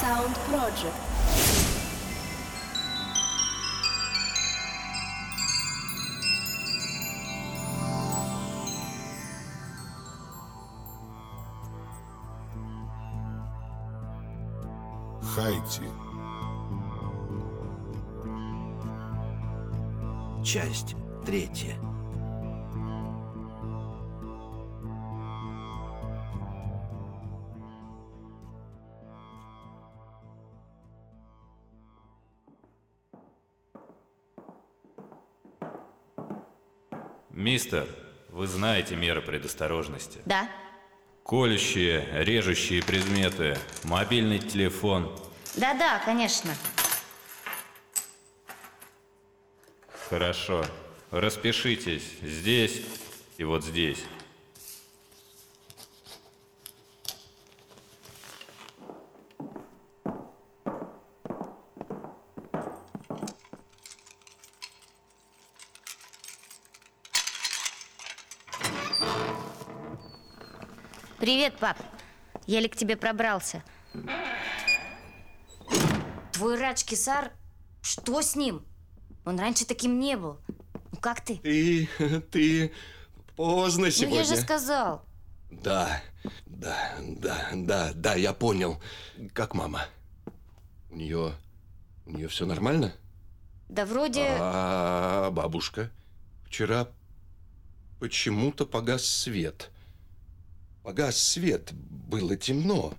Sound Project. Хайти. Часть третья. Мистер, вы знаете меры предосторожности. Да. Колющие, режущие предметы, мобильный телефон. Да-да, конечно. Хорошо. Распишитесь здесь и вот здесь. Привет, пап. Еле к тебе пробрался. Твой Радж Кисар, что с ним? Он раньше таким не был. Ну как ты? Ты, ты поздно сегодня. Ну я же сказал. Да, да, да, да, да, я понял. Как мама? У нее, у нее все нормально? Да вроде... А бабушка? Вчера почему-то погас свет. Погас свет, было темно.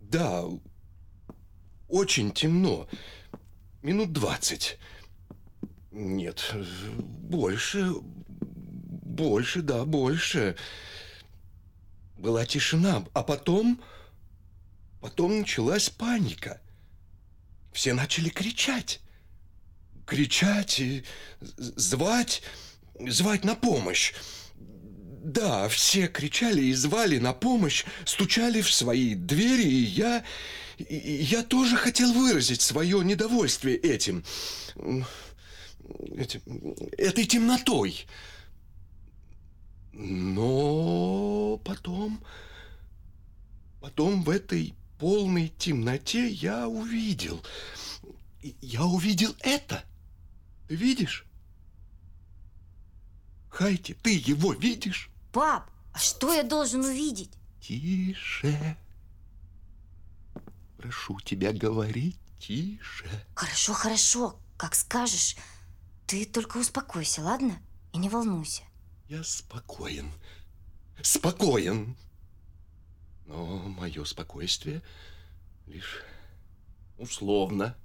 Да, очень темно. Минут двадцать. Нет, больше, больше, да, больше. Была тишина, а потом, потом началась паника. Все начали кричать. Кричать и звать, звать на помощь. Да, все кричали и звали на помощь, стучали в свои двери, и я... Я тоже хотел выразить свое недовольствие этим... этим этой темнотой. Но потом... Потом в этой полной темноте я увидел... Я увидел это. Ты видишь? Хайти, ты его видишь? Пап, а что я должен увидеть? Тише. Прошу тебя говорить тише. Хорошо, хорошо, как скажешь. Ты только успокойся, ладно? И не волнуйся. Я спокоен. Спокоен. Но мое спокойствие лишь условно.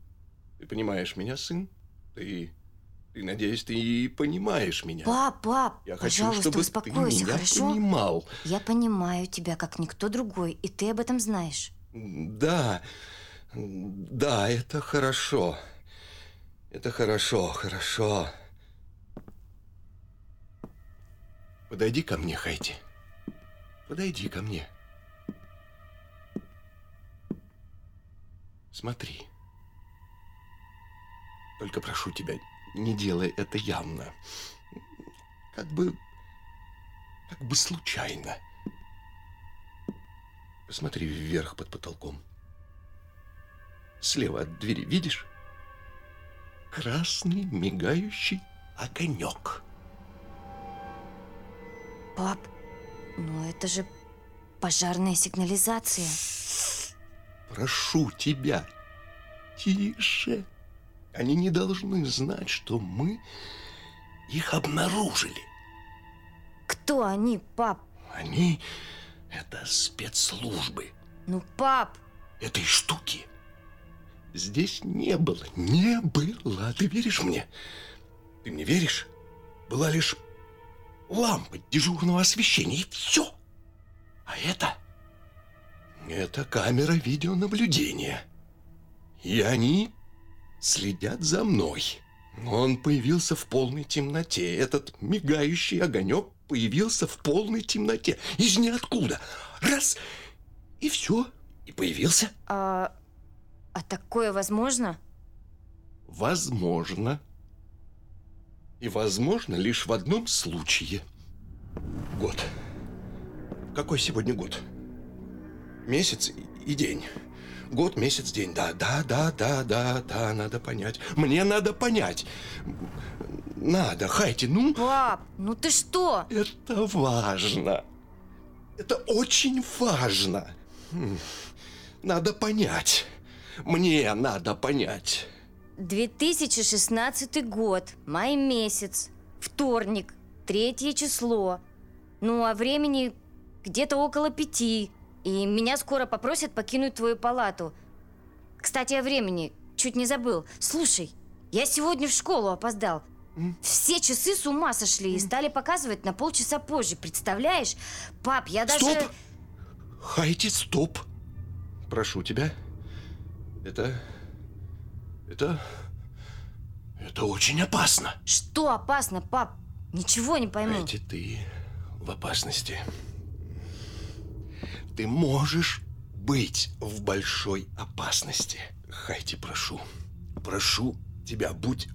Ты понимаешь меня, сын? Ты ты, надеюсь, ты и понимаешь меня. Пап, пап, Я пожалуйста, хочу, чтобы успокойся, ты меня хорошо? понимал. Я понимаю тебя, как никто другой, и ты об этом знаешь. Да, да, это хорошо. Это хорошо, хорошо. Подойди ко мне, Хайти. Подойди ко мне. Смотри. Только прошу тебя, не делай это явно. Как бы... Как бы случайно. Посмотри вверх под потолком. Слева от двери, видишь? Красный мигающий огонек. Пап, ну это же пожарная сигнализация. Прошу тебя, тише. Они не должны знать, что мы их обнаружили. Кто они, пап? Они — это спецслужбы Ну, пап, этой штуки. Здесь не было, не было. Ты веришь мне? Ты мне веришь? Была лишь лампа дежурного освещения, и все. А это... Это камера видеонаблюдения. И они следят за мной. Он появился в полной темноте. Этот мигающий огонек появился в полной темноте. Из ниоткуда. Раз, и все. И появился. а, а такое возможно? Возможно. И возможно лишь в одном случае. Год. Какой сегодня год? Месяц и день. Год, месяц, день. Да, да, да, да, да, да, надо понять. Мне надо понять. Надо, Хайти, ну... Пап, ну ты что? Это важно. Это очень важно. М, Надо понять. Мне надо понять. 2016 год, май месяц, вторник, третье число. Ну, а времени где-то около пяти. И меня скоро попросят покинуть твою палату. Кстати, о времени. Чуть не забыл. Слушай, я сегодня в школу опоздал. Все часы с ума сошли и стали показывать на полчаса позже. Представляешь? Пап, я даже... Стоп! Хайти, стоп! Прошу тебя. Это... Это... Это очень опасно. Что опасно, пап? Ничего не пойму. Хайти, ты в опасности. Ты можешь быть в большой опасности. Хайти, прошу. Прошу тебя, будь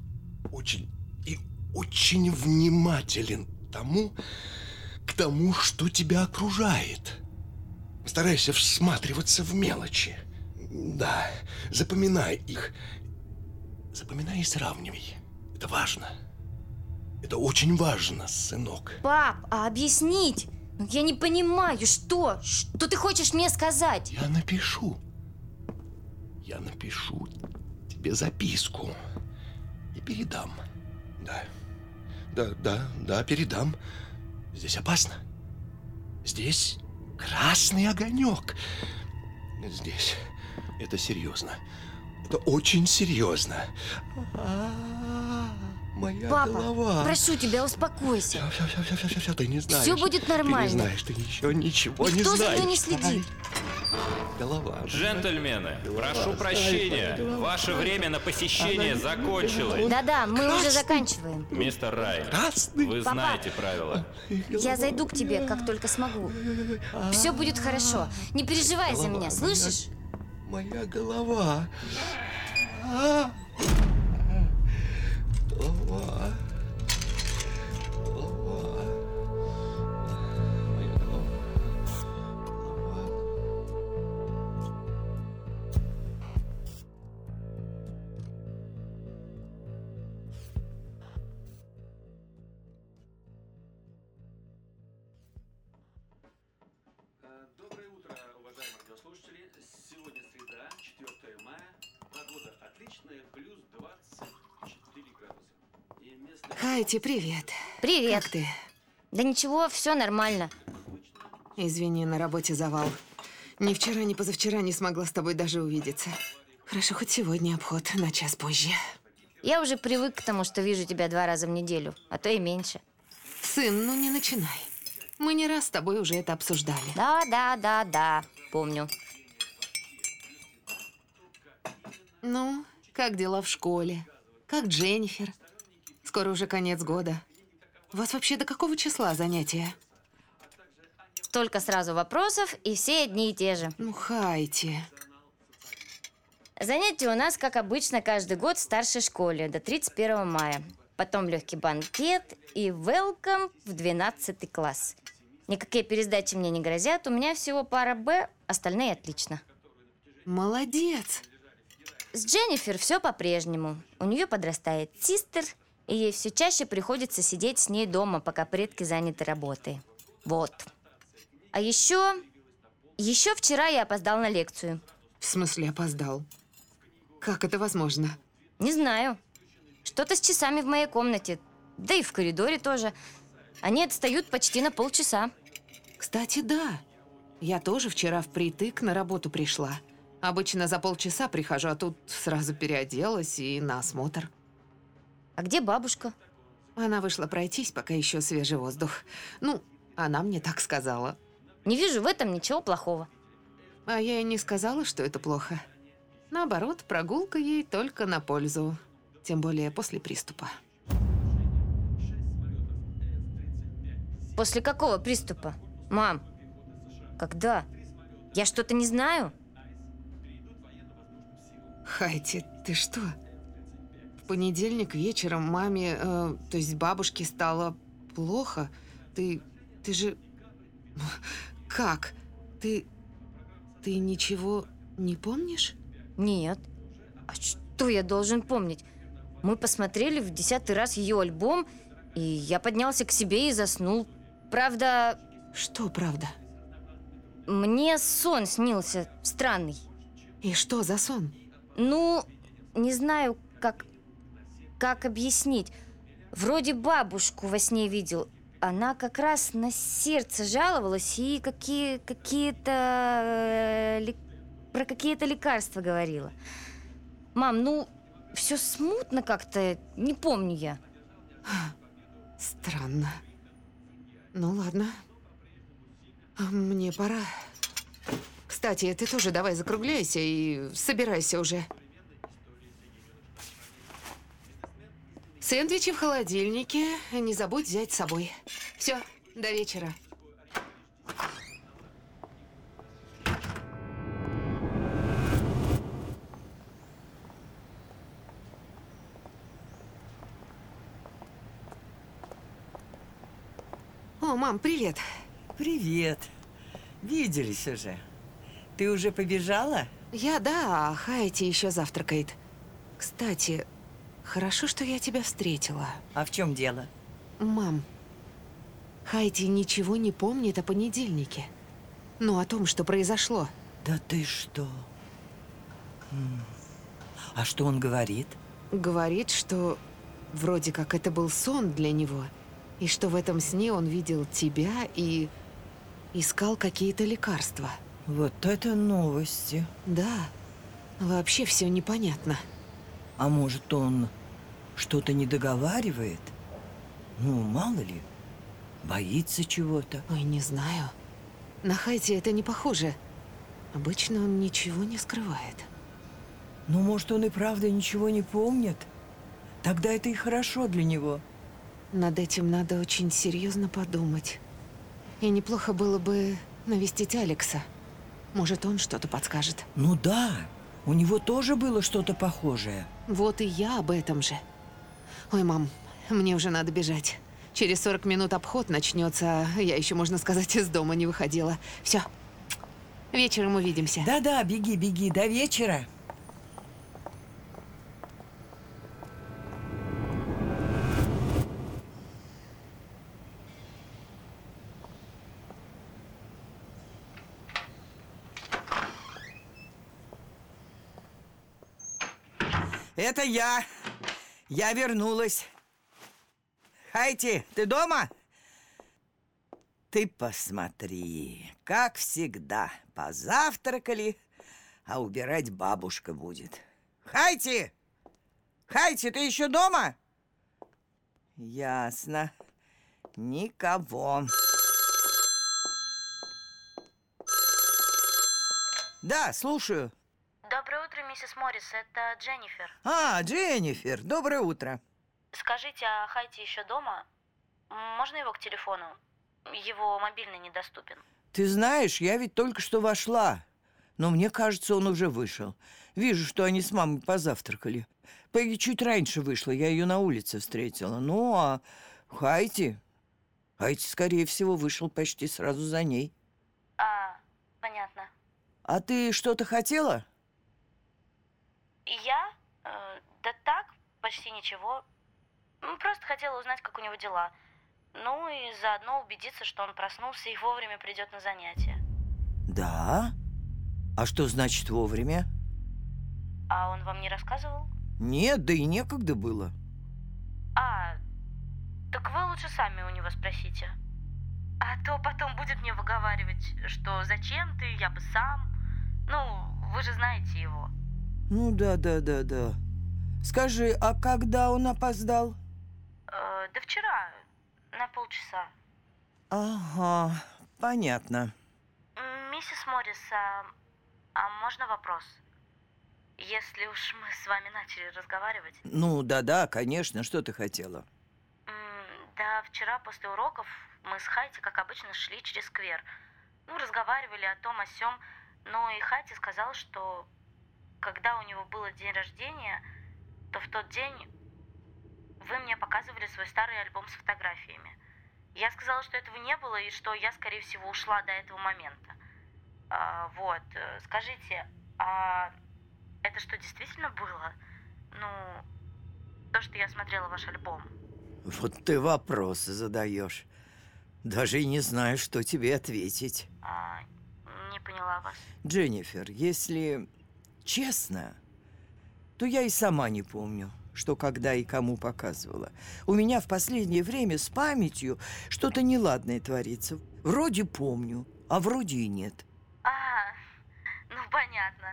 очень и очень внимателен тому, к тому, что тебя окружает. Старайся всматриваться в мелочи. Да, запоминай их. Запоминай и сравнивай. Это важно. Это очень важно, сынок. Пап, а объяснить? Ну, Я не понимаю, что? Что ты хочешь мне сказать? Я напишу. Я напишу тебе записку и передам. Да. Да, да, да, передам. Здесь опасно. Здесь красный огонек. Здесь. Это серьезно. Это очень серьезно. А, моя Папа, голова. прошу тебя, успокойся. Все, все, все, все, все, все, ты не знаешь. Всё будет Ты нормально. не знаешь, ты еще ничего не Никто за знаешь. мной не следит. Ай, Голова. Джентльмены, прошу прощения. Ваше время на посещение закончилось. Да-да, мы уже Красный. заканчиваем. Мистер Райан, Красный. вы Папа. знаете правила. Я зайду к тебе, как только смогу. Все будет хорошо. Не переживай за Голова меня, моя. слышишь? Моя голова. А. Голова. Голова. Хайти, привет. Привет. Как ты? Да ничего, все нормально. Извини, на работе завал. Ни вчера, ни позавчера не смогла с тобой даже увидеться. Хорошо, хоть сегодня обход, на час позже. Я уже привык к тому, что вижу тебя два раза в неделю, а то и меньше. Сын, ну не начинай. Мы не раз с тобой уже это обсуждали. Да, да, да, да, помню. Ну, как дела в школе? Как Дженнифер? Скоро уже конец года. У вас вообще до какого числа занятия? Столько сразу вопросов, и все одни и те же. Ну, Хайти. Занятия у нас, как обычно, каждый год в старшей школе до 31 мая. Потом легкий банкет и welcome в 12 класс. Никакие пересдачи мне не грозят, у меня всего пара «Б», остальные отлично. Молодец. С Дженнифер все по-прежнему. У нее подрастает систер, и ей все чаще приходится сидеть с ней дома, пока предки заняты работой. Вот. А еще... Еще вчера я опоздал на лекцию. В смысле опоздал? Как это возможно? Не знаю. Что-то с часами в моей комнате. Да и в коридоре тоже. Они отстают почти на полчаса. Кстати, да. Я тоже вчера впритык на работу пришла. Обычно за полчаса прихожу, а тут сразу переоделась и на осмотр. А где бабушка? Она вышла пройтись, пока еще свежий воздух. Ну, она мне так сказала. Не вижу в этом ничего плохого. А я и не сказала, что это плохо. Наоборот, прогулка ей только на пользу. Тем более после приступа. После какого приступа? Мам, когда? Я что-то не знаю? Хайти, ты что? Понедельник вечером маме, э, то есть бабушке стало плохо. Ты, ты же... Как? Ты, ты ничего не помнишь? Нет. А что я должен помнить? Мы посмотрели в десятый раз ее альбом, и я поднялся к себе и заснул. Правда, Что правда? мне сон снился странный. И что за сон? Ну, не знаю, как, как объяснить. Вроде бабушку во сне видел. Она как раз на сердце жаловалась и какие, какие-то... э, про какие-то лекарства говорила. Мам, ну, все смутно как-то, не помню я. Странно. Ну ладно. А Мне пора. Кстати, ты тоже давай закругляйся и собирайся уже. Сэндвичи в холодильнике. Не забудь взять с собой. Все, до вечера. О, мам, привет. Привет. Виделись уже. Ты уже побежала? Я, да, а Хайти еще завтракает. Кстати, хорошо, что я тебя встретила. А в чем дело? Мам, Хайти ничего не помнит о понедельнике. Ну, о том, что произошло. Да ты что? А что он говорит? Говорит, что вроде как это был сон для него. И что в этом сне он видел тебя и искал какие-то лекарства. Вот это новости. Да, вообще все непонятно. А может, он что-то не договаривает? Ну, мало ли, боится чего-то. Ой, не знаю. На Хайти это не похоже. Обычно он ничего не скрывает. Ну, может, он и правда ничего не помнит? Тогда это и хорошо для него. Над этим надо очень серьезно подумать. И неплохо было бы навестить Алекса. Может, он что-то подскажет. Ну да, у него тоже было что-то похожее. Вот и я об этом же. Ой, мам, мне уже надо бежать. Через 40 минут обход начнется. а Я еще, можно сказать, из дома не выходила. Все. Вечером увидимся. Да-да, беги, беги, до вечера. Это я. Я вернулась. Хайти, ты дома? Ты посмотри, как всегда, позавтракали, а убирать бабушка будет. Хайти! Хайти, ты еще дома? Ясно. Никого. Да, слушаю. Миссис Моррис. Это Дженнифер. А, Дженнифер, доброе утро. Скажите, а Хайти еще дома? Можно его к телефону? Его мобильный недоступен. Ты знаешь, я ведь только что вошла. Но мне кажется, он уже вышел. Вижу, что они с мамой позавтракали. Пегги чуть раньше вышла, я ее на улице встретила. Ну, а Хайти? Хайти, скорее всего, вышел почти сразу за ней. А, понятно. А ты что-то хотела? Я? Э, да так, почти ничего. Просто хотела узнать, как у него дела. Ну и заодно убедиться, что он проснулся и вовремя придет на занятия. Да. А что значит вовремя? А он вам не рассказывал? Нет, да и некогда было. А, так вы лучше сами у него спросите. А то потом будет мне выговаривать, что зачем ты, я бы сам. Ну, вы же знаете его. Ну да, да, да, да. Скажи, а когда он опоздал? Э, да вчера, на полчаса. Ага, понятно. Миссис Моррис, а, а можно вопрос? Если уж мы с вами начали разговаривать. Ну да-да, конечно, что ты хотела? Да, вчера после уроков мы с Хайти, как обычно, шли через сквер. Ну, разговаривали о том, о сём. Но и Хайти сказал, что когда у него было день рождения, то в тот день вы мне показывали свой старый альбом с фотографиями. Я сказала, что этого не было и что я, скорее всего, ушла до этого момента. А, вот, э, скажите, а это что, действительно было? Ну, то, что я смотрела ваш альбом. Вот ты вопросы задаешь. Даже и не знаю, что тебе ответить. А, не поняла вас. Дженнифер, если честно, то я и сама не помню, что когда и кому показывала. У меня в последнее время с памятью что-то неладное творится. Вроде помню, а вроде и нет. А, ну понятно.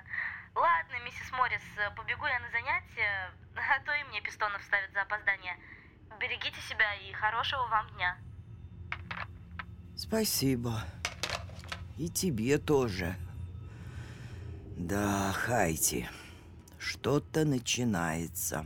Ладно, миссис Моррис, побегу я на занятия, а то и мне пистонов ставят за опоздание. Берегите себя и хорошего вам дня. Спасибо. И тебе тоже. Да, Хайти, что-то начинается.